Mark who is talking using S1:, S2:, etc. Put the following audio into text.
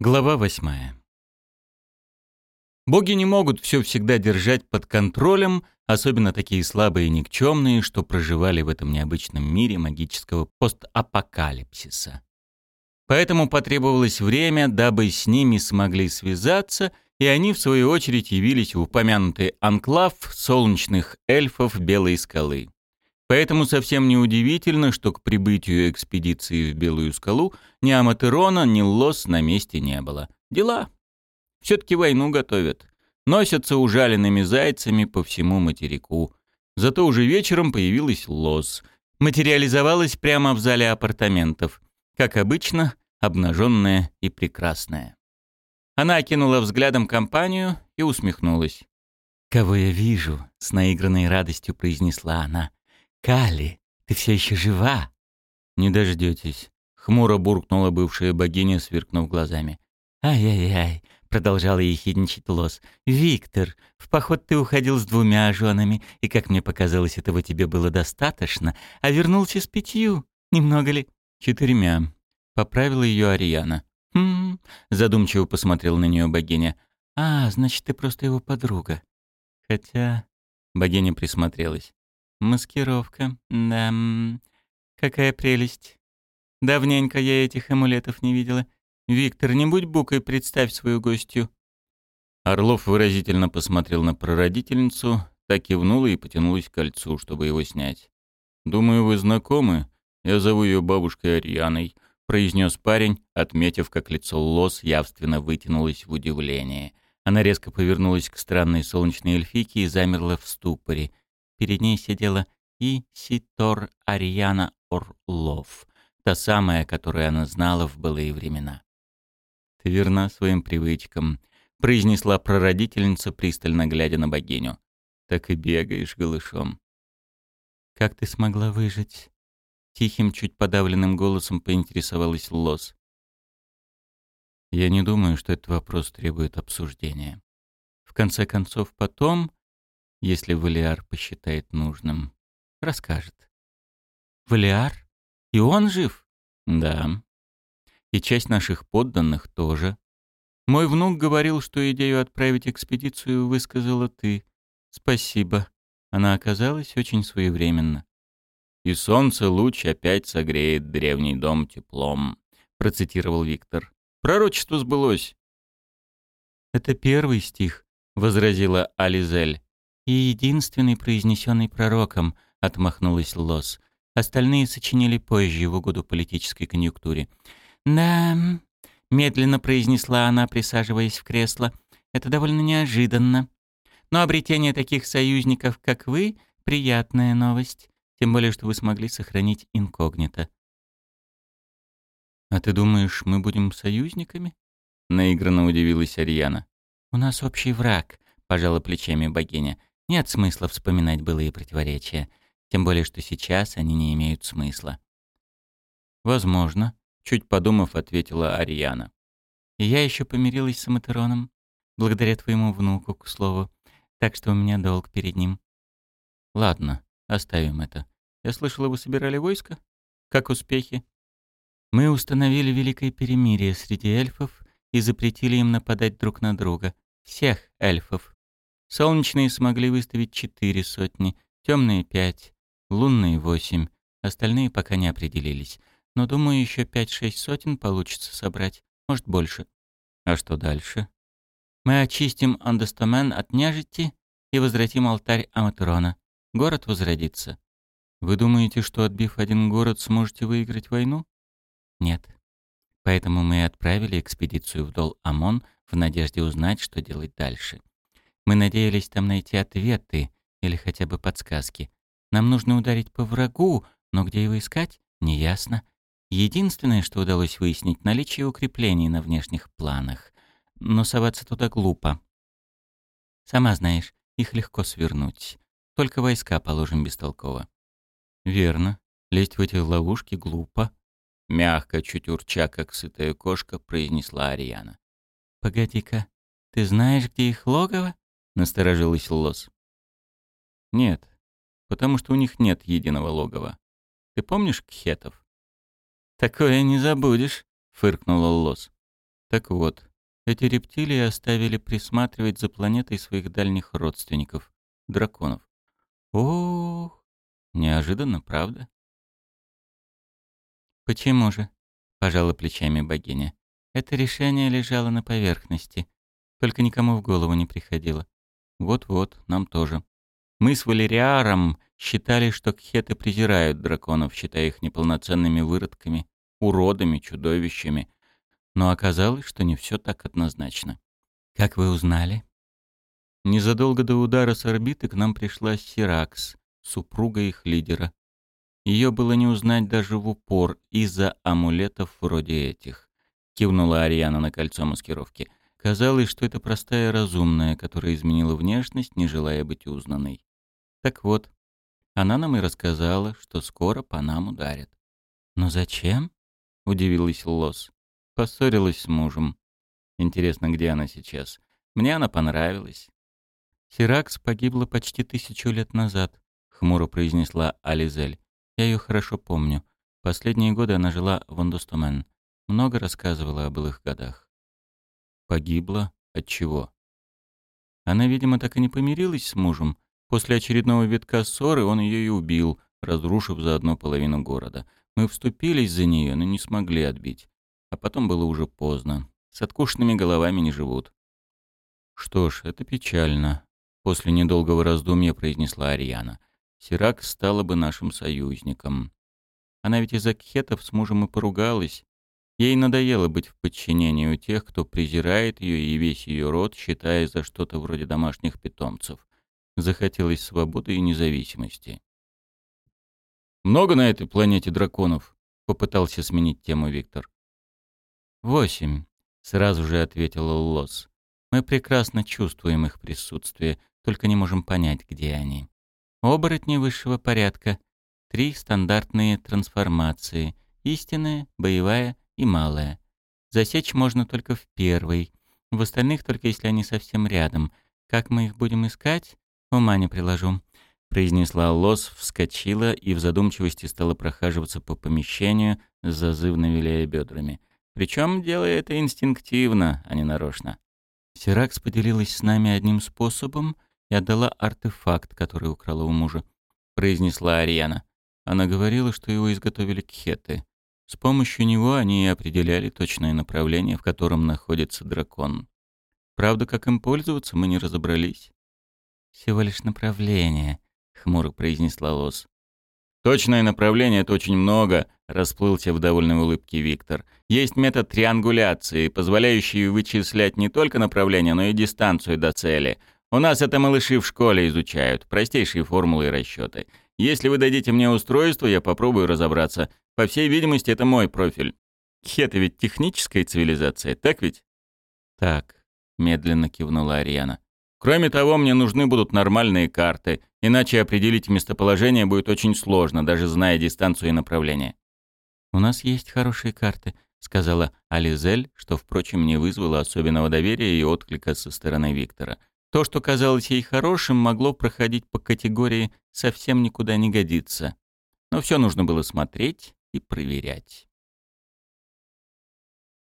S1: Глава восьмая. Боги не могут все всегда держать под контролем, особенно такие слабые и никчемные, что проживали в этом необычном мире магического постапокалипсиса. Поэтому потребовалось время, дабы с ними смогли связаться, и они, в свою очередь, явились в упомянутый анклав солнечных эльфов Белой скалы. Поэтому совсем неудивительно, что к прибытию экспедиции в Белую скалу ни Аматерона, ни Лос на месте не было. Дела. Все-таки войну готовят. Носятся ужаленными зайцами по всему материку. Зато уже вечером появилась Лос. Материализовалась прямо в зале апартаментов. Как обычно, обнаженная и прекрасная. Она окинула взглядом компанию и усмехнулась. «Кого я вижу?» — с наигранной радостью произнесла она. «Кали, ты все еще жива?» «Не дождетесь», — хмуро буркнула бывшая богиня, сверкнув глазами. «Ай-яй-яй», — продолжала ехидничать Лос. «Виктор, в поход ты уходил с двумя женами, и, как мне показалось, этого тебе было достаточно, а вернулся с пятью. Немного ли?» «Четырьмя», — поправила ее Ариана. «Хм...» — задумчиво посмотрела на нее богиня. «А, значит, ты просто его подруга. Хотя...» — богиня присмотрелась. Маскировка, да. Какая прелесть. Давненько я этих амулетов не видела. Виктор, не будь букой, представь свою гостью. Орлов выразительно посмотрел на прародительницу, так кивнула и потянулась к кольцу, чтобы его снять. «Думаю, вы знакомы. Я зову ее бабушкой Арианой», — произнес парень, отметив, как лицо Лос явственно вытянулось в удивлении. Она резко повернулась к странной солнечной эльфийке и замерла в ступоре — Перед ней сидела Иситор Ариана Орлов, та самая, которую она знала в былые времена. «Ты верна своим привычкам», — произнесла прародительница, пристально глядя на богиню. «Так и бегаешь голышом». «Как ты смогла выжить?» Тихим, чуть подавленным голосом поинтересовалась Лос. «Я не думаю, что этот вопрос требует обсуждения. В конце концов, потом если Валиар посчитает нужным. Расскажет. Валиар? И он жив? Да. И часть наших подданных тоже. Мой внук говорил, что идею отправить экспедицию высказала ты. Спасибо. Она оказалась очень своевременно. «И солнце луч опять согреет древний дом теплом», — процитировал Виктор. «Пророчество сбылось». «Это первый стих», — возразила Ализель и единственный, произнесенный пророком», — отмахнулась Лос. Остальные сочинили позже в угоду политической конъюнктуре. «Да», — медленно произнесла она, присаживаясь в кресло, — «это довольно неожиданно. Но обретение таких союзников, как вы, — приятная новость, тем более, что вы смогли сохранить инкогнито». «А ты думаешь, мы будем союзниками?» — наигранно удивилась Ариана. «У нас общий враг», — пожала плечами богиня. Нет смысла вспоминать былые противоречия, тем более что сейчас они не имеют смысла. «Возможно», — чуть подумав, ответила Ариана. «И я еще помирилась с Аматероном, благодаря твоему внуку, к слову, так что у меня долг перед ним». «Ладно, оставим это. Я слышала, вы собирали войско? Как успехи?» «Мы установили великое перемирие среди эльфов и запретили им нападать друг на друга. Всех эльфов. Солнечные смогли выставить четыре сотни, темные — пять, лунные — восемь. Остальные пока не определились. Но, думаю, еще пять-шесть сотен получится собрать. Может, больше. А что дальше? Мы очистим Андестамен от нежити и возвратим алтарь Аматрона. Город возродится. Вы думаете, что, отбив один город, сможете выиграть войну? Нет. Поэтому мы отправили экспедицию в Дол-Амон в надежде узнать, что делать дальше. Мы надеялись там найти ответы или хотя бы подсказки. Нам нужно ударить по врагу, но где его искать, неясно. Единственное, что удалось выяснить, наличие укреплений на внешних планах. Но соваться туда глупо. Сама знаешь, их легко свернуть. Только войска положим бестолково. Верно. Лезть в эти ловушки глупо. Мягко, чуть урча, как сытая кошка, произнесла Ариана. «Погоди-ка, ты знаешь, где их логово?» Насторожилась Лос. Нет, потому что у них нет единого логова. Ты помнишь кхетов? Такое не забудешь, фыркнула Лос. Так вот, эти рептилии оставили присматривать за планетой своих дальних родственников, драконов. Ох, неожиданно, правда? Почему же? Пожала плечами богиня. Это решение лежало на поверхности, только никому в голову не приходило. Вот-вот, нам тоже. Мы с Валериаром считали, что кхеты презирают драконов, считая их неполноценными выродками, уродами, чудовищами. Но оказалось, что не все так однозначно. Как вы узнали? Незадолго до удара с орбиты к нам пришла Сиракс, супруга их лидера. Ее было не узнать даже в упор из-за амулетов вроде этих. Кивнула Ариана на кольцо маскировки. Казалось, что это простая разумная, которая изменила внешность, не желая быть узнанной. Так вот, она нам и рассказала, что скоро по нам ударят. «Но зачем?» — удивилась Лос. Поссорилась с мужем. Интересно, где она сейчас? Мне она понравилась. «Сиракс погибла почти тысячу лет назад», — хмуро произнесла Ализель. «Я ее хорошо помню. Последние годы она жила в Ондостумен. Много рассказывала о былых годах». «Погибла? От чего?» Она, видимо, так и не помирилась с мужем, После очередного витка ссоры он ее и убил, разрушив заодно половину города. Мы вступились за нее, но не смогли отбить. А потом было уже поздно. С откушенными головами не живут. Что ж, это печально. После недолгого раздумья произнесла Ариана. Сирак стала бы нашим союзником. Она ведь из-за кхетов с мужем и поругалась. Ей надоело быть в подчинении у тех, кто презирает ее и весь ее род, считая за что-то вроде домашних питомцев. Захотелось свободы и независимости. «Много на этой планете драконов?» — попытался сменить тему Виктор. «Восемь», — сразу же ответила Лос. «Мы прекрасно чувствуем их присутствие, только не можем понять, где они. Оборотни высшего порядка, три стандартные трансформации — истинная, боевая и малая. Засечь можно только в первой, в остальных только если они совсем рядом. Как мы их будем искать? «Ума не приложу», — произнесла Лос, вскочила и в задумчивости стала прохаживаться по помещению, зазывно виляя бедрами. Причем делая это инстинктивно, а не нарочно. Сиракс поделилась с нами одним способом и отдала артефакт, который украла у мужа, произнесла Ариана. Она говорила, что его изготовили кхеты. С помощью него они и определяли точное направление, в котором находится дракон. Правда, как им пользоваться, мы не разобрались. «Всего лишь направление», — хмуро произнесла Лос. «Точное направление — это очень много», — расплылся в довольной улыбке Виктор. «Есть метод триангуляции, позволяющий вычислять не только направление, но и дистанцию до цели. У нас это малыши в школе изучают, простейшие формулы и расчеты. Если вы дадите мне устройство, я попробую разобраться. По всей видимости, это мой профиль. Хета ведь техническая цивилизация, так ведь?» «Так», — медленно кивнула Ариана. Кроме того, мне нужны будут нормальные карты, иначе определить местоположение будет очень сложно, даже зная дистанцию и направление. «У нас есть хорошие карты», — сказала Ализель, что, впрочем, не вызвало особенного доверия и отклика со стороны Виктора. То, что казалось ей хорошим, могло проходить по категории «совсем никуда не годится». Но все нужно было смотреть и проверять.